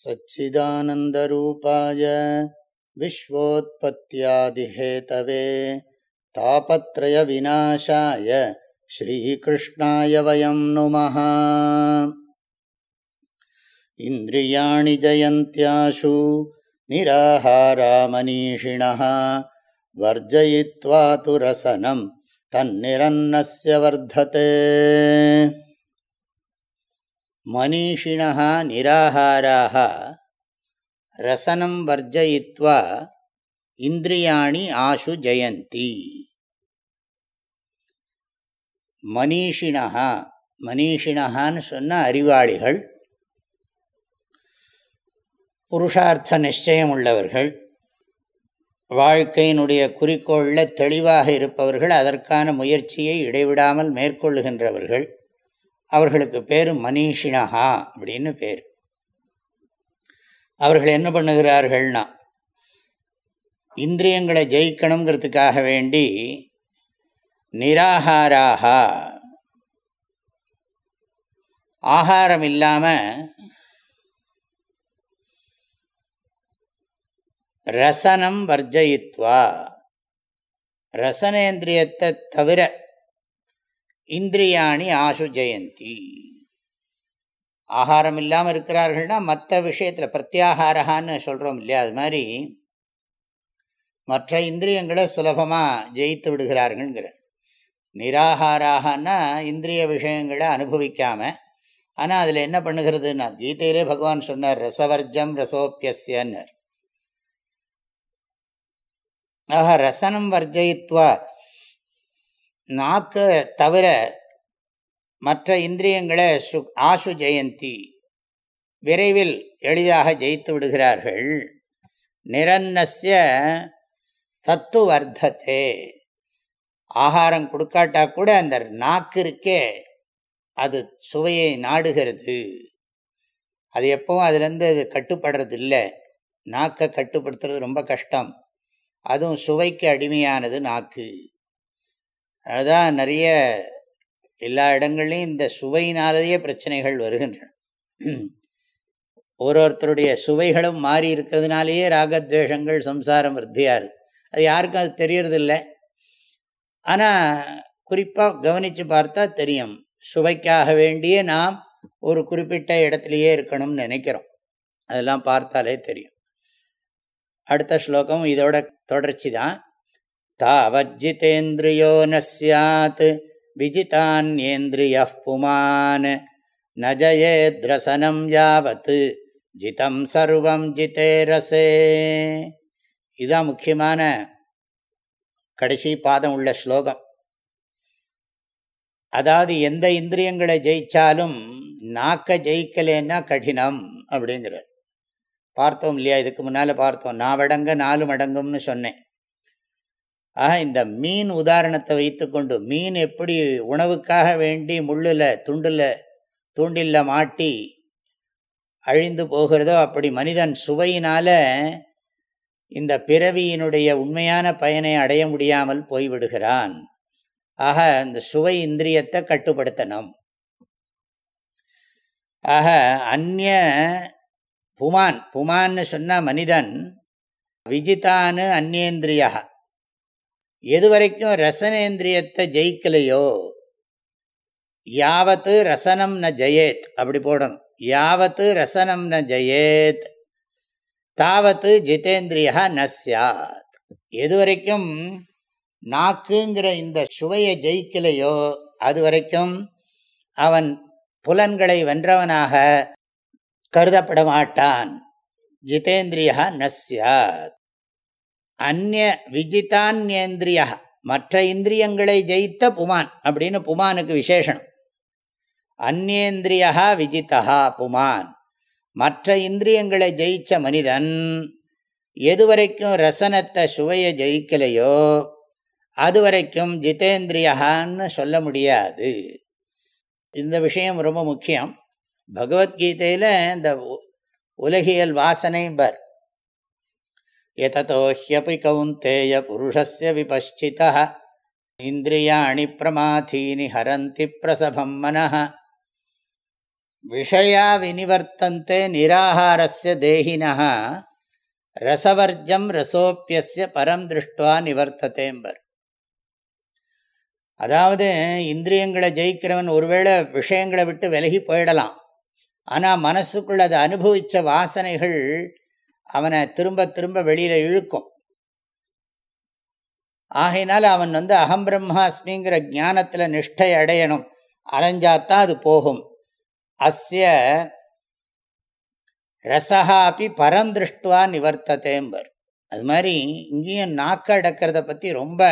सच्चिदानन्दरूपाय विश्वोत्पत्त्यादिहेतवे तापत्रयविनाशाय श्रीकृष्णाय वयं नुमः। इन्द्रियाणि जयन्त्याशु निराहारामनीषिणः वर्जयित्वा तु रसनं तन्निरन्नस्य वर्धते मनीषिणः निराहाराः रसनं वर्जयित्वा இந்திரியாணி ஆஷு ஜெயந்தி மனிஷிணா மனிஷிணான்னு சொன்ன அறிவாளிகள் புருஷார்த்த நிச்சயம் உள்ளவர்கள் வாழ்க்கையினுடைய குறிக்கோளில் தெளிவாக இருப்பவர்கள் அதற்கான முயற்சியை இடைவிடாமல் மேற்கொள்ளுகின்றவர்கள் அவர்களுக்கு பேர் மனிஷினஹா அப்படின்னு பேர். அவர்கள் என்ன பண்ணுகிறார்கள்னா இந்திரியங்களை ஜெயிக்கணுங்கிறதுக்காக வேண்டி நிராகாராக ஆகாரம் இல்லாமல் ரசனம் வர்ஜயித்வா. ரசனேந்திரியத்தை தவிர இந்திரியாணி ஆசு ஜெயந்தி. ஆகாரம் இல்லாமல் இருக்கிறார்கள்னா மற்ற விஷயத்தில் பிரத்யாகாரகான்னு சொல்கிறோம் இல்லையா? அது மாதிரி மற்ற இந்திரியங்களை சுலபமாக ஜெயித்து விடுகிறார்கள்ங்கிறார். நிராகாராகனா இந்திரிய விஷயங்களை அனுபவிக்காமல் ஆனால் அதில் என்ன பண்ணுகிறதுன்னா கீதையிலே பகவான் சொன்னார் ரசவர்ஜம் ரசோப்பியஸ்யன்னர் ஆக ரசனம் வர்ஜயித்வா நாக்கு தவிர மற்ற இந்திரியங்களை சு ஆசு ஜெயந்தி விரைவில் எளிதாக ஜெயித்து விடுகிறார்கள். நிரன்னஸ்ய தத்து வர்த்தத்தே ஆகாரம் கொடுக்காட்டா கூட அந்த நாக்கு இருக்கே அது சுவையை நாடுகிறது. அது எப்பவும் அதுலேருந்து அது கட்டுப்படுறது இல்லை நாக்கை கட்டுப்படுத்துறது ரொம்ப கஷ்டம். அதுவும் சுவைக்கு அடிமையானது நாக்கு. அதுதான் நிறைய எல்லா இடங்கள்லையும் இந்த சுவையினாலேயே பிரச்சனைகள் வருகின்றன. ஒரு ஒருத்தருடைய சுவைகளும் மாறி இருக்கிறதுனாலேயே ராகத்வேஷங்கள் சம்சாரம் விருத்தியாரு அது யாருக்கும் அது தெரியறதில்லை. ஆனால் குறிப்பாக கவனித்து பார்த்தா தெரியும். சுவைக்காக வேண்டிய நாம் ஒரு குறிப்பிட்ட இடத்துலையே இருக்கணும்னு நினைக்கிறோம். அதெல்லாம் பார்த்தாலே தெரியும். அடுத்த ஸ்லோகம் இதோட தொடர்ச்சி தான் தாவஜிதேந்திரியோ நஸ்யாத் விஜிதான்யேந்திரிய புமான் நஜயேத்ரசனம் யாவத் ஜிதம் சர்வம் ஜிதே ரசே இதுதான் முக்கியமான கடைசி பாதம் உள்ள ஸ்லோகம் அதாவது எந்த இந்திரியங்களை ஜெயிச்சாலும் நாக்க ஜெயிக்கலேன்னா கடினம் அப்படிங்கிறார் பார்த்தோம் இல்லையா இதுக்கு முன்னால் பார்த்தோம் நாவடங்க நாலு மடங்கும்னு சொன்னேன் ஆக இந்த மீன் உதாரணத்தை வைத்துக்கொண்டு மீன் எப்படி உணவுக்காக வேண்டி முள்ளில் துண்டில் தூண்டில்ல மாட்டி அழிந்து போகிறதோ அப்படி மனிதன் சுவையினால இந்த பிறவியினுடைய உண்மையான பயனை அடைய முடியாமல் போய்விடுகிறான். ஆக அந்த சுவை இந்திரியத்தை கட்டுப்படுத்தணும். ஆக அந்நிய புமான் புமான்னு சொன்ன மனிதன் விஜிதான்னு அந்நேந்திரியா. எது வரைக்கும் ரசனேந்திரியத்தை ஜெயிக்கலையோ? யாவத்து ரசனம் ந ஜெயேத். அப்படி போடணும். யாவத்து ரசனம் ந ஜெயேத். தாவத்து ஜிதேந்திரியா ந சாத் எது வரைக்கும் நாக்குங்கிற இந்த சுவையை ஜெயிக்கலையோ அது வரைக்கும் அவன் புலன்களை வென்றவனாக கருதப்பட மாட்டான். ஜிதேந்திரியா நஸ்யாத் அந்நிய விஜிதான்யேந்திரியா மற்ற இந்திரியங்களை ஜெயித்த புமான் அப்படின்னு புமானுக்கு விசேஷனம். அந்நேந்திரியா விஜித்தா புமான் மற்ற இந்திரியங்களை ஜெயிச்ச மனிதன் எது வரைக்கும் ரசனத்தை சுவையை ஜெயிக்கலையோ அது வரைக்கும் ஜிதேந்திரியான்னு சொல்ல முடியாது. இந்த விஷயம் ரொம்ப முக்கியம். பகவத்கீதையில் இந்த உலகியல் வாசனை பர் எதோஹியபி கவுந்தேய புருஷஸ்ய விபஷ்சித இந்திரியாணி பிரமாதீனி ஹரந்தி பிரசபம் மனः. விஷயா வினிவர்த்தந்தே நிராகாரஸ்ய தேகினா. ரசவர்ஜம் ரசோப்பியஸ்ய பரம் திருஷ்டுவா நிவர்த்தத்தேம்பர் அதாவது இந்திரியங்களை ஜெயிக்கிறவன் ஒருவேளை விஷயங்களை விட்டு விலகி போயிடலாம். ஆனால் மனசுக்குள்ள அதை அனுபவித்த வாசனைகள் அவனை திரும்ப திரும்ப வெளியில் இழுக்கும். ஆகையினால அவன் வந்து அகம் பிரம்மாஸ்மிங்கிற ஞானத்தில் நிஷ்டை அடையணும். அலைஞ்சாத்தான் அது போகும். அஸ்ய அப்படி பரம் திருஷ்டுவா நிவர்த்ததேம்பர். அது மாதிரி இங்கேயும் நாக்க அடக்கிறத பற்றி ரொம்ப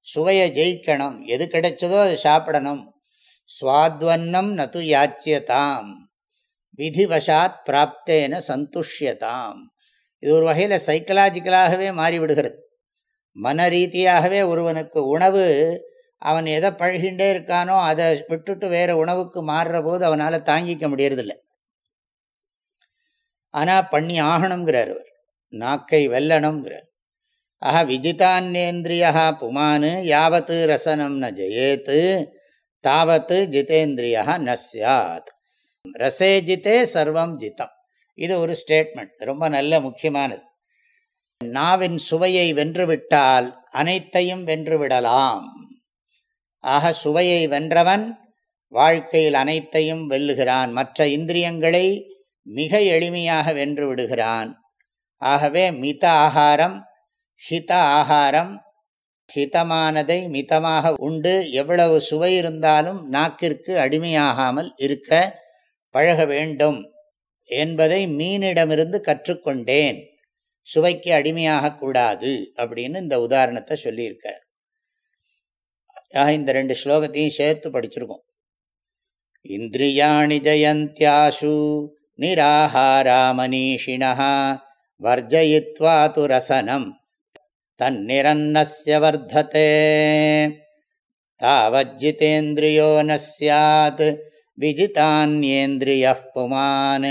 சுவையை ஜெயிக்கணும். எது கிடைச்சதோ அது சாப்பிடணும். சுவாத்வன்னம் நது யாச்சியதாம். விதிவசாத் பிராப்தேன சந்துஷ்யதாம். இது ஒரு வகையில் சைக்கலாஜிக்கலாகவே மாறிவிடுகிறது. மன ரீதியாகவே ஒருவனுக்கு உணவு அவன் எதை பழகின்றே இருக்கானோ அதை விட்டுட்டு வேறு உணவுக்கு மாறுற போது அவனால் தாங்கிக்க முடியறதில்லை. ஆனால் பண்ணி ஆகணுங்கிறார் அவர் நாக்கை வெல்லணுங்கிறார் ஆஹ விஜிதானேந்திரியா புமானு யாவத்து ரசனம் ந ஜெயேத்து தாவத்து ஜிதேந்திரியா ந சாத் ரசே ஜித்தே சர்வம் ஜித்தம். இது ஒரு ஸ்டேட்மெண்ட் ரொம்ப நல்ல முக்கியமானது. நாவின் சுவையை வென்றுவிட்டால் அனைத்தையும் வென்றுவிடலாம். ஆக சுவையை வென்றவன் வாழ்க்கையில் அனைத்தையும் வெல்லுகிறான். மற்ற இந்திரியங்களை மிக எளிமையாக வென்று விடுகிறான் ஆகவே மித ஆகாரம் ஹித ஆகாரம் ஹிதமானதை மிதமாக உண்டு. எவ்வளவு சுவை இருந்தாலும் நாக்கிற்கு அடிமையாகாமல் இருக்க பழக வேண்டும். என்பதை மீனிடமிருந்து கற்றுக்கொண்டேன். சுவைக்கு அடிமையாக கூடாது அப்படின்னு இந்த உதாரணத்தை சொல்லியிருக்கார். இந்த ரெண்டு ஸ்லோகத்தையும் சேர்த்து படிச்சிருக்கோம். இந்திரியாணி ஜயந்தியாசு நிராகாராமனீஷிணா வர்ஜயித்வா து ரசனம் தன்னிரன்னஸ்ய வர்த்ததே தாவஜிதேந்திரியோ ந சியாத் விஜிதான்யேந்திரிய புமான்.